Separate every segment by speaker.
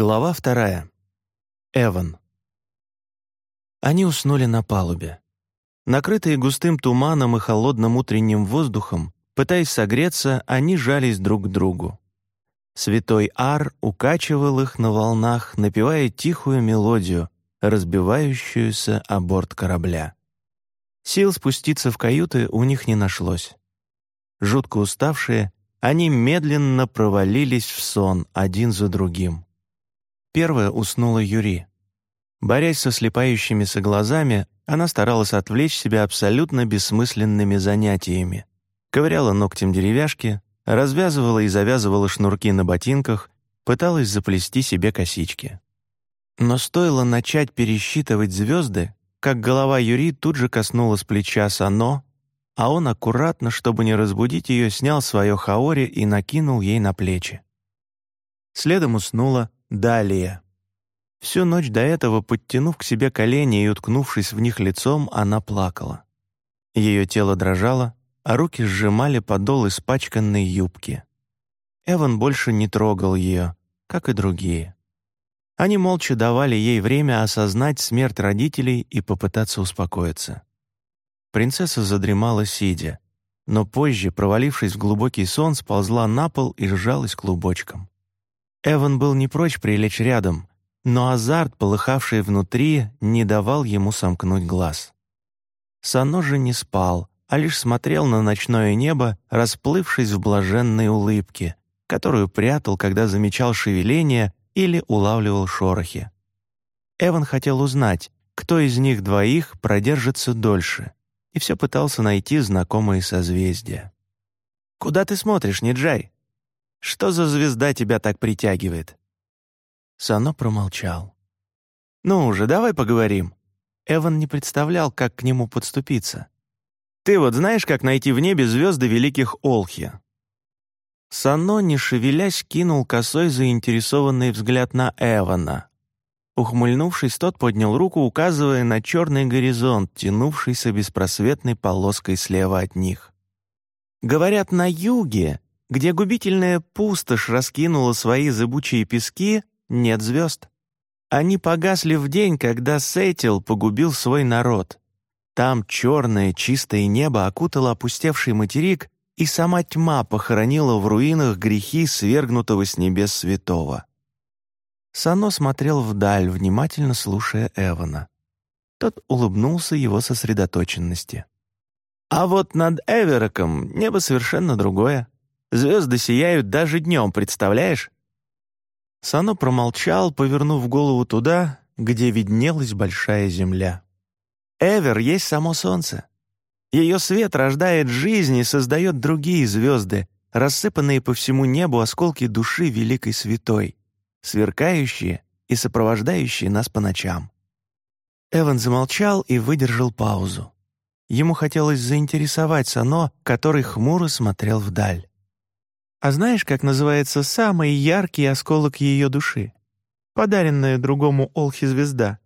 Speaker 1: Глава вторая. Эван. Они уснули на палубе. Накрытые густым туманом и холодным утренним воздухом, пытаясь согреться, они жались друг к другу. Святой Ар укачивал их на волнах, напевая тихую мелодию, разбивающуюся о борт корабля. Сил спуститься в каюты у них не нашлось. Жутко уставшие, они медленно провалились в сон один за другим. Первая уснула Юри. Борясь со слепающимися глазами, она старалась отвлечь себя абсолютно бессмысленными занятиями. Ковыряла ногтем деревяшки, развязывала и завязывала шнурки на ботинках, пыталась заплести себе косички. Но стоило начать пересчитывать звезды, как голова Юри тут же коснулась плеча Сано, а он аккуратно, чтобы не разбудить ее, снял свое хаори и накинул ей на плечи. Следом уснула Далее. Всю ночь до этого, подтянув к себе колени и уткнувшись в них лицом, она плакала. Ее тело дрожало, а руки сжимали подол испачканной юбки. Эван больше не трогал ее, как и другие. Они молча давали ей время осознать смерть родителей и попытаться успокоиться. Принцесса задремала сидя, но позже, провалившись в глубокий сон, сползла на пол и сжалась клубочком. Эван был не прочь прилечь рядом, но азарт, полыхавший внутри, не давал ему сомкнуть глаз. Сано же не спал, а лишь смотрел на ночное небо, расплывшись в блаженной улыбке, которую прятал, когда замечал шевеление или улавливал шорохи. Эван хотел узнать, кто из них двоих продержится дольше, и все пытался найти знакомые созвездия. «Куда ты смотришь, Ниджай?» Что за звезда тебя так притягивает?» Сано промолчал. «Ну уже, давай поговорим». Эван не представлял, как к нему подступиться. «Ты вот знаешь, как найти в небе звезды великих Олхи?» Сано, не шевелясь, кинул косой заинтересованный взгляд на Эвана. Ухмыльнувшись, тот поднял руку, указывая на черный горизонт, тянувшийся беспросветной полоской слева от них. «Говорят, на юге где губительная пустошь раскинула свои зыбучие пески, нет звезд. Они погасли в день, когда Сетил погубил свой народ. Там черное чистое небо окутало опустевший материк, и сама тьма похоронила в руинах грехи свергнутого с небес святого. Сано смотрел вдаль, внимательно слушая Эвана. Тот улыбнулся его сосредоточенности. «А вот над Эвероком небо совершенно другое. Звезды сияют даже днем, представляешь?» Сано промолчал, повернув голову туда, где виднелась большая земля. Эвер есть само солнце. Ее свет рождает жизнь и создает другие звезды, рассыпанные по всему небу осколки души великой святой, сверкающие и сопровождающие нас по ночам. Эван замолчал и выдержал паузу. Ему хотелось заинтересовать Сано, который хмуро смотрел вдаль. А знаешь, как называется самый яркий осколок ее души? Подаренная другому Олхи звезда.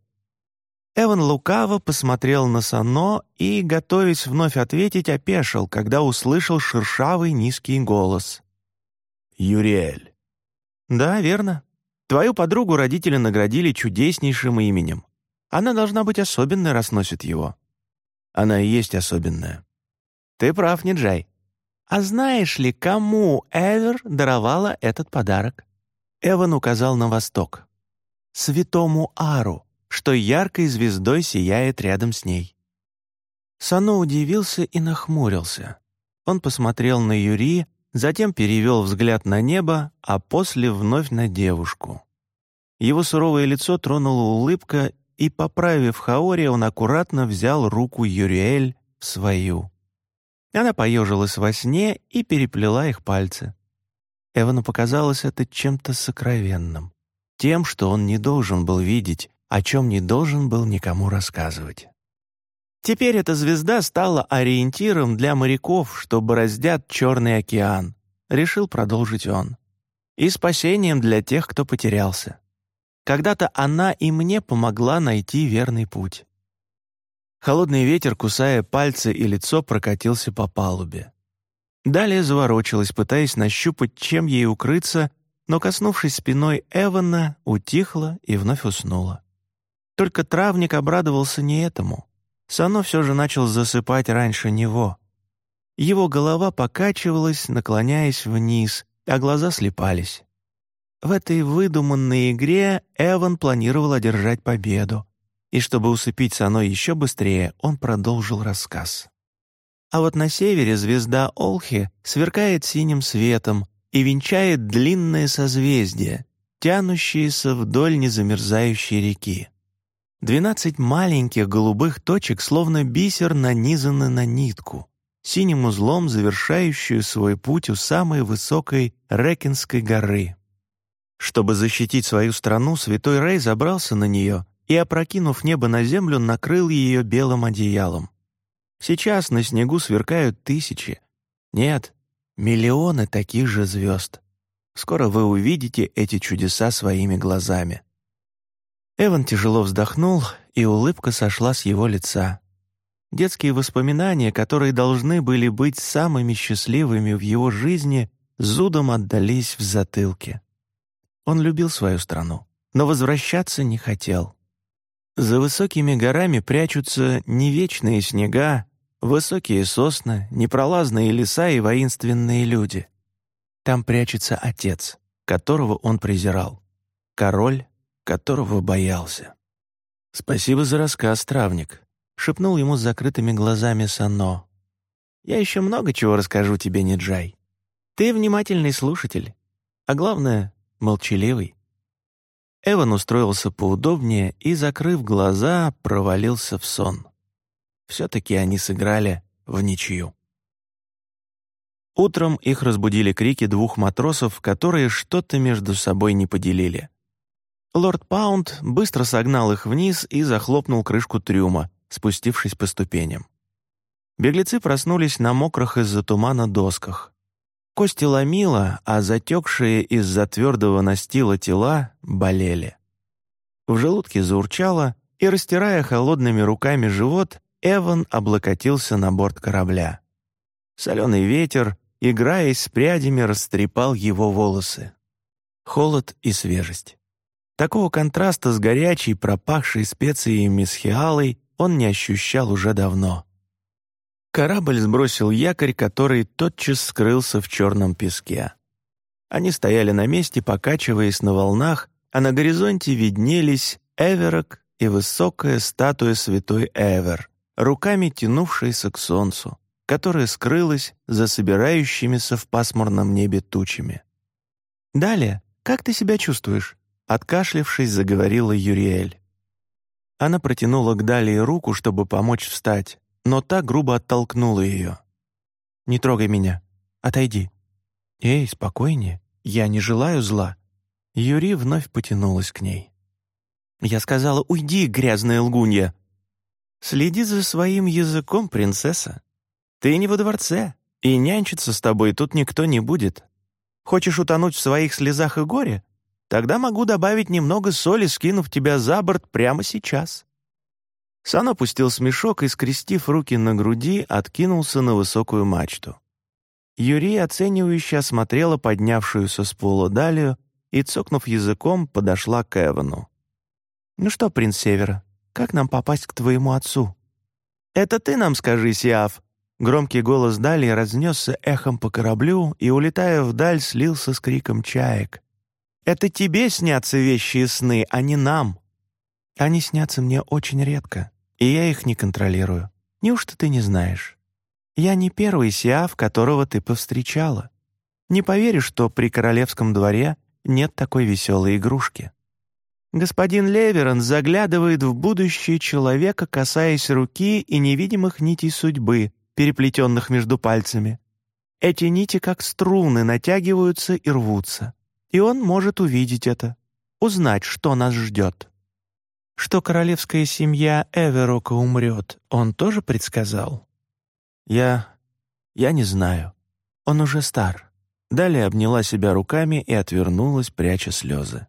Speaker 1: Эван лукаво посмотрел на Сано и, готовясь вновь ответить, опешил, когда услышал шершавый низкий голос. «Юриэль». «Да, верно. Твою подругу родители наградили чудеснейшим именем. Она должна быть особенной, раз носит его». «Она и есть особенная». «Ты прав, Ниджай. «А знаешь ли, кому Эвер даровала этот подарок?» Эван указал на восток. «Святому Ару, что яркой звездой сияет рядом с ней». Сано удивился и нахмурился. Он посмотрел на Юри, затем перевел взгляд на небо, а после вновь на девушку. Его суровое лицо тронула улыбка, и, поправив Хаори, он аккуратно взял руку Юриэль в свою. Она поежилась во сне и переплела их пальцы. Эвану показалось это чем-то сокровенным, тем, что он не должен был видеть, о чем не должен был никому рассказывать. Теперь эта звезда стала ориентиром для моряков, что бороздят Черный океан, решил продолжить он, и спасением для тех, кто потерялся. Когда-то она и мне помогла найти верный путь. Холодный ветер, кусая пальцы и лицо, прокатился по палубе. Далее заворочилась, пытаясь нащупать, чем ей укрыться, но, коснувшись спиной Эвана, утихла и вновь уснула. Только травник обрадовался не этому. Сано все же начал засыпать раньше него. Его голова покачивалась, наклоняясь вниз, а глаза слепались. В этой выдуманной игре Эван планировал одержать победу, и чтобы усыпить Сано еще быстрее, он продолжил рассказ. А вот на севере звезда Олхи сверкает синим светом и венчает длинное созвездие, тянущееся вдоль незамерзающей реки. Двенадцать маленьких голубых точек, словно бисер, нанизаны на нитку, синим узлом завершающую свой путь у самой высокой Рекинской горы. Чтобы защитить свою страну, святой Рей забрался на нее и, опрокинув небо на землю, накрыл ее белым одеялом. Сейчас на снегу сверкают тысячи. Нет, миллионы таких же звезд. Скоро вы увидите эти чудеса своими глазами. Эван тяжело вздохнул, и улыбка сошла с его лица. Детские воспоминания, которые должны были быть самыми счастливыми в его жизни, зудом отдались в затылке. Он любил свою страну, но возвращаться не хотел. За высокими горами прячутся не вечные снега, Высокие сосны, непролазные леса и воинственные люди. Там прячется отец, которого он презирал. Король, которого боялся. «Спасибо за рассказ, травник», — шепнул ему с закрытыми глазами Сано. «Я еще много чего расскажу тебе, Неджай. Ты внимательный слушатель, а главное — молчаливый». Эван устроился поудобнее и, закрыв глаза, провалился в сон все-таки они сыграли в ничью. Утром их разбудили крики двух матросов, которые что-то между собой не поделили. Лорд Паунд быстро согнал их вниз и захлопнул крышку трюма, спустившись по ступеням. Беглецы проснулись на мокрых из-за тумана досках. Кости ломило, а затекшие из-за твердого настила тела болели. В желудке заурчало, и, растирая холодными руками живот, Эван облокотился на борт корабля. Соленый ветер, играясь с прядями, растрепал его волосы. Холод и свежесть. Такого контраста с горячей, пропахшей специями схиалой он не ощущал уже давно. Корабль сбросил якорь, который тотчас скрылся в черном песке. Они стояли на месте, покачиваясь на волнах, а на горизонте виднелись Эверок и высокая статуя святой Эвер, руками тянувшаяся к солнцу, которое скрылось за собирающимися в пасмурном небе тучами. «Далее, как ты себя чувствуешь?» Откашлившись, заговорила Юриэль. Она протянула к Далии руку, чтобы помочь встать, но та грубо оттолкнула ее. «Не трогай меня. Отойди». «Эй, спокойнее. Я не желаю зла». Юри вновь потянулась к ней. «Я сказала, уйди, грязная лгунья!» Следи за своим языком, принцесса. Ты не во дворце, и нянчиться с тобой тут никто не будет. Хочешь утонуть в своих слезах и горе? Тогда могу добавить немного соли, скинув тебя за борт прямо сейчас». Сан опустил смешок и, скрестив руки на груди, откинулся на высокую мачту. Юрий оценивающе осмотрела поднявшуюся с пола Далию и, цокнув языком, подошла к Эвану. «Ну что, принц Севера, как нам попасть к твоему отцу?» «Это ты нам скажи, Сиаф!» Громкий голос Дали разнесся эхом по кораблю и, улетая вдаль, слился с криком чаек. «Это тебе снятся вещи и сны, а не нам!» «Они снятся мне очень редко, и я их не контролирую. Неужто ты не знаешь? Я не первый Сиаф, которого ты повстречала. Не поверишь, что при королевском дворе нет такой веселой игрушки». Господин Леверон заглядывает в будущее человека, касаясь руки и невидимых нитей судьбы, переплетенных между пальцами. Эти нити, как струны, натягиваются и рвутся. И он может увидеть это, узнать, что нас ждет. Что королевская семья Эверока умрет, он тоже предсказал? Я... я не знаю. Он уже стар. Далее обняла себя руками и отвернулась, пряча слезы.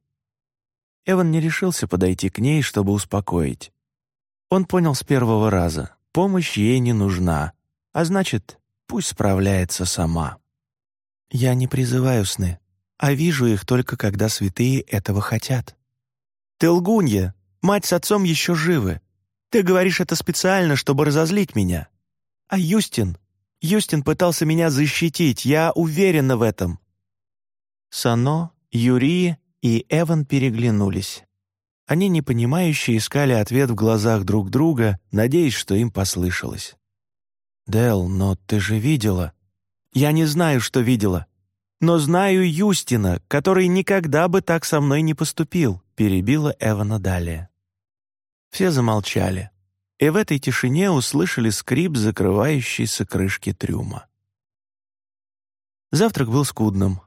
Speaker 1: Эван не решился подойти к ней, чтобы успокоить. Он понял с первого раза, помощь ей не нужна, а значит, пусть справляется сама. «Я не призываю сны, а вижу их только когда святые этого хотят. Ты лгунья, мать с отцом еще живы. Ты говоришь это специально, чтобы разозлить меня. А Юстин, Юстин пытался меня защитить, я уверена в этом». Сано, Юрий и Эван переглянулись. Они непонимающе искали ответ в глазах друг друга, надеясь, что им послышалось. «Дел, но ты же видела...» «Я не знаю, что видела. Но знаю Юстина, который никогда бы так со мной не поступил», перебила Эвана далее. Все замолчали и в этой тишине услышали скрип закрывающейся крышки трюма. Завтрак был скудным.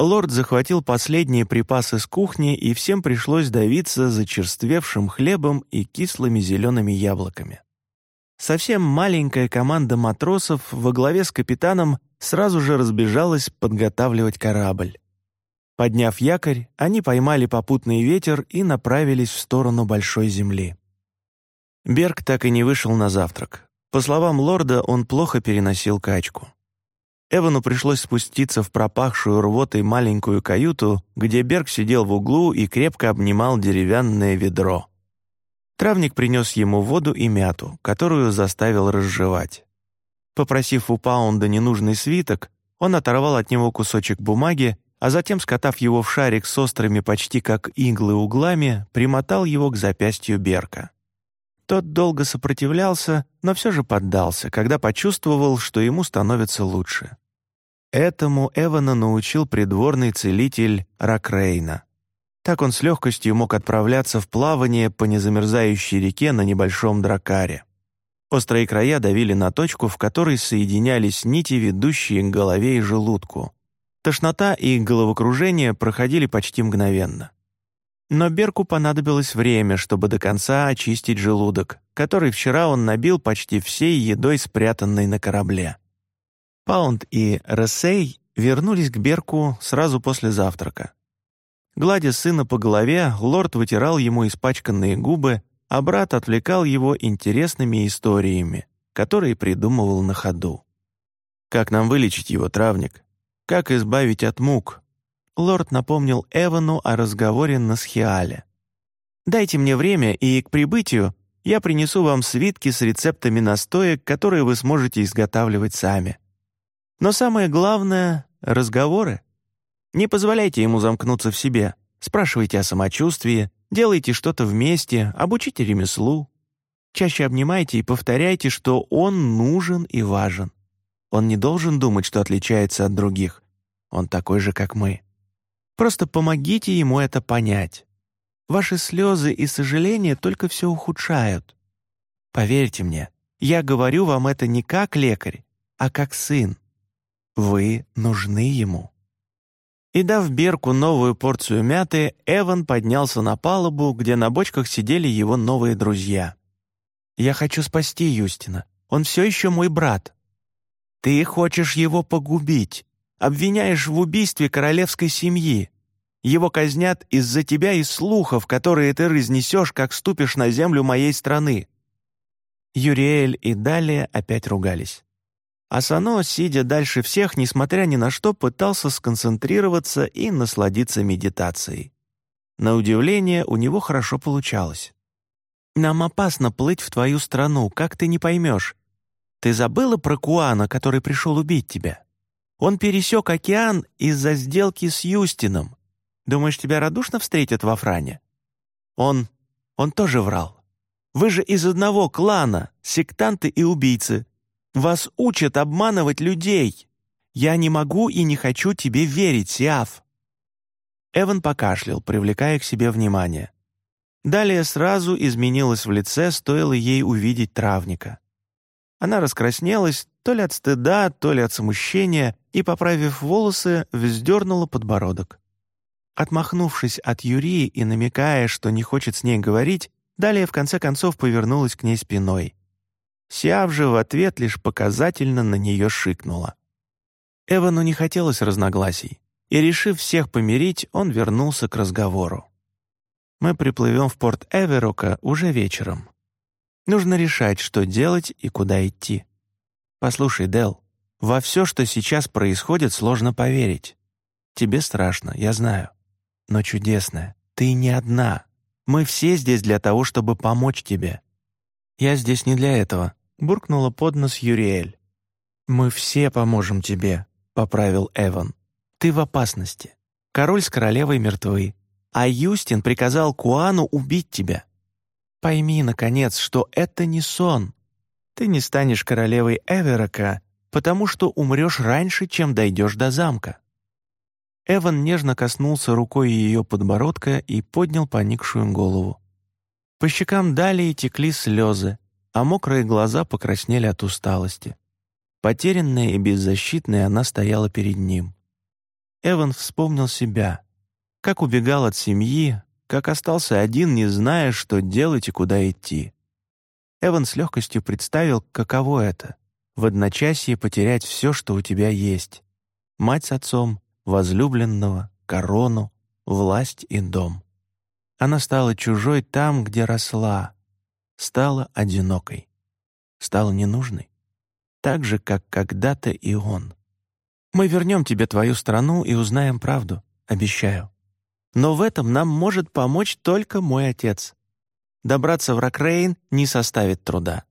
Speaker 1: Лорд захватил последние припасы с кухни, и всем пришлось давиться зачерствевшим хлебом и кислыми зелеными яблоками. Совсем маленькая команда матросов во главе с капитаном сразу же разбежалась подготавливать корабль. Подняв якорь, они поймали попутный ветер и направились в сторону большой земли. Берг так и не вышел на завтрак. По словам лорда, он плохо переносил качку. Эвану пришлось спуститься в пропахшую рвотой маленькую каюту, где Берг сидел в углу и крепко обнимал деревянное ведро. Травник принес ему воду и мяту, которую заставил разжевать. Попросив у Паунда ненужный свиток, он оторвал от него кусочек бумаги, а затем, скотав его в шарик с острыми почти как иглы углами, примотал его к запястью Берка. Тот долго сопротивлялся, но все же поддался, когда почувствовал, что ему становится лучше. Этому Эвана научил придворный целитель Ракрейна. Так он с легкостью мог отправляться в плавание по незамерзающей реке на небольшом дракаре. Острые края давили на точку, в которой соединялись нити, ведущие к голове и желудку. Тошнота и головокружение проходили почти мгновенно. Но Берку понадобилось время, чтобы до конца очистить желудок, который вчера он набил почти всей едой, спрятанной на корабле. Паунд и Рассей вернулись к Берку сразу после завтрака. Гладя сына по голове, лорд вытирал ему испачканные губы, а брат отвлекал его интересными историями, которые придумывал на ходу. «Как нам вылечить его, травник? Как избавить от мук? лорд напомнил Эвану о разговоре на Схиале. «Дайте мне время, и к прибытию я принесу вам свитки с рецептами настоек, которые вы сможете изготавливать сами. Но самое главное — разговоры. Не позволяйте ему замкнуться в себе, спрашивайте о самочувствии, делайте что-то вместе, обучите ремеслу. Чаще обнимайте и повторяйте, что он нужен и важен. Он не должен думать, что отличается от других. Он такой же, как мы. Просто помогите ему это понять. Ваши слезы и сожаления только все ухудшают. Поверьте мне, я говорю вам это не как лекарь, а как сын. Вы нужны ему». И дав Берку новую порцию мяты, Эван поднялся на палубу, где на бочках сидели его новые друзья. «Я хочу спасти Юстина. Он все еще мой брат. Ты хочешь его погубить обвиняешь в убийстве королевской семьи. Его казнят из-за тебя и слухов, которые ты разнесешь, как ступишь на землю моей страны». Юриэль и далее опять ругались. Асано, сидя дальше всех, несмотря ни на что, пытался сконцентрироваться и насладиться медитацией. На удивление, у него хорошо получалось. «Нам опасно плыть в твою страну, как ты не поймешь. Ты забыла про Куана, который пришел убить тебя? Он пересек океан из-за сделки с Юстином. Думаешь, тебя радушно встретят во Фране? Он... он тоже врал. Вы же из одного клана, сектанты и убийцы. Вас учат обманывать людей. Я не могу и не хочу тебе верить, Сиаф». Эван покашлял, привлекая к себе внимание. Далее сразу изменилось в лице, стоило ей увидеть травника. Она раскраснелась то ли от стыда, то ли от смущения, и, поправив волосы, вздернула подбородок. Отмахнувшись от Юрии и намекая, что не хочет с ней говорить, далее в конце концов повернулась к ней спиной. Сиав же в ответ лишь показательно на нее шикнула. Эвану не хотелось разногласий, и, решив всех помирить, он вернулся к разговору. «Мы приплывем в порт Эверока уже вечером. Нужно решать, что делать и куда идти. Послушай, Дел, во все, что сейчас происходит, сложно поверить. Тебе страшно, я знаю. Но чудесная, ты не одна. Мы все здесь для того, чтобы помочь тебе». «Я здесь не для этого», — буркнула под нос Юриэль. «Мы все поможем тебе», — поправил Эван. «Ты в опасности. Король с королевой мертвы, а Юстин приказал Куану убить тебя. Пойми, наконец, что это не сон. Ты не станешь королевой Эверока, потому что умрешь раньше, чем дойдешь до замка». Эван нежно коснулся рукой ее подбородка и поднял поникшую голову. По щекам далее текли слезы, а мокрые глаза покраснели от усталости. Потерянная и беззащитная она стояла перед ним. Эван вспомнил себя, как убегал от семьи, как остался один, не зная, что делать и куда идти. Эван с легкостью представил, каково это — в одночасье потерять все, что у тебя есть. Мать с отцом, возлюбленного, корону, власть и дом. Она стала чужой там, где росла, стала одинокой, стала ненужной, так же, как когда-то и он. Мы вернем тебе твою страну и узнаем правду, обещаю. Но в этом нам может помочь только мой отец. Добраться в Ракрейн не составит труда.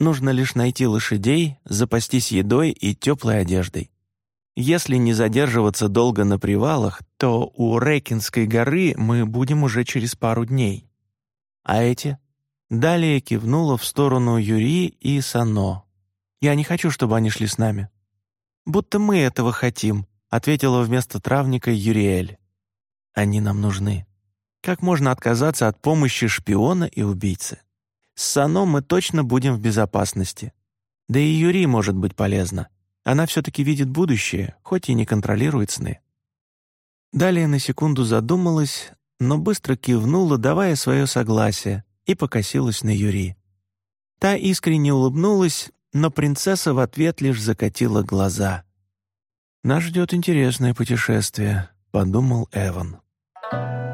Speaker 1: Нужно лишь найти лошадей, запастись едой и теплой одеждой. Если не задерживаться долго на привалах, то у Рекинской горы мы будем уже через пару дней. А эти? Далее кивнула в сторону Юри и Сано. «Я не хочу, чтобы они шли с нами». «Будто мы этого хотим», — ответила вместо травника Юриэль. «Они нам нужны. Как можно отказаться от помощи шпиона и убийцы? С Сано мы точно будем в безопасности. Да и Юри может быть полезна. Она все-таки видит будущее, хоть и не контролирует сны. Далее на секунду задумалась, но быстро кивнула, давая свое согласие, и покосилась на Юри. Та искренне улыбнулась, но принцесса в ответ лишь закатила глаза. «Нас ждет интересное путешествие», — подумал Эван. thank you